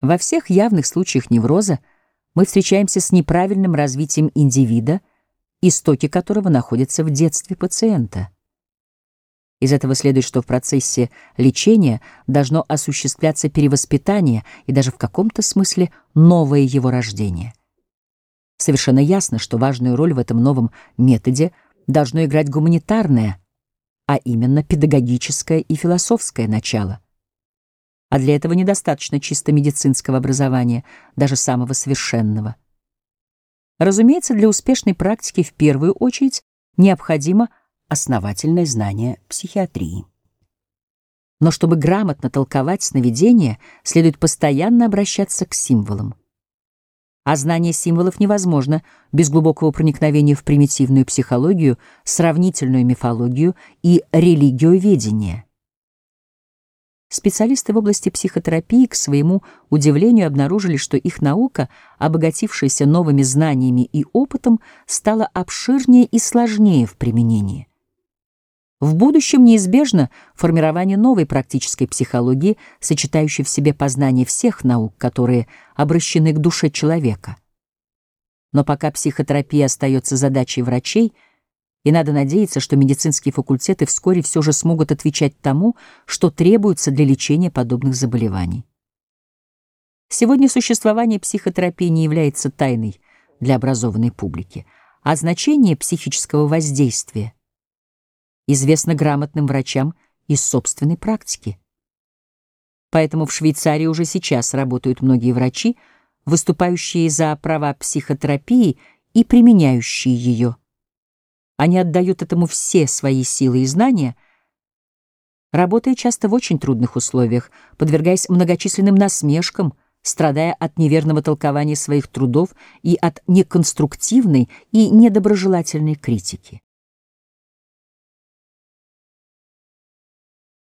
Во всех явных случаях невроза мы встречаемся с неправильным развитием индивида, истоки которого находятся в детстве пациента. Из этого следует, что в процессе лечения должно осуществляться перевоспитание и даже в каком-то смысле новое его рождение. Совершенно ясно, что важную роль в этом новом методе должно играть гуманитарное, а именно педагогическое и философское начало – а для этого недостаточно чисто медицинского образования, даже самого совершенного. Разумеется, для успешной практики в первую очередь необходимо основательное знание психиатрии. Но чтобы грамотно толковать сновидения, следует постоянно обращаться к символам. А знание символов невозможно без глубокого проникновения в примитивную психологию, сравнительную мифологию и религиоведение. Специалисты в области психотерапии, к своему удивлению, обнаружили, что их наука, обогатившаяся новыми знаниями и опытом, стала обширнее и сложнее в применении. В будущем неизбежно формирование новой практической психологии, сочетающей в себе познание всех наук, которые обращены к душе человека. Но пока психотерапия остается задачей врачей — и надо надеяться, что медицинские факультеты вскоре все же смогут отвечать тому, что требуется для лечения подобных заболеваний. Сегодня существование психотерапии не является тайной для образованной публики, а значение психического воздействия известно грамотным врачам из собственной практики. Поэтому в Швейцарии уже сейчас работают многие врачи, выступающие за права психотерапии и применяющие ее. Они отдают этому все свои силы и знания, работая часто в очень трудных условиях, подвергаясь многочисленным насмешкам, страдая от неверного толкования своих трудов и от неконструктивной и недоброжелательной критики.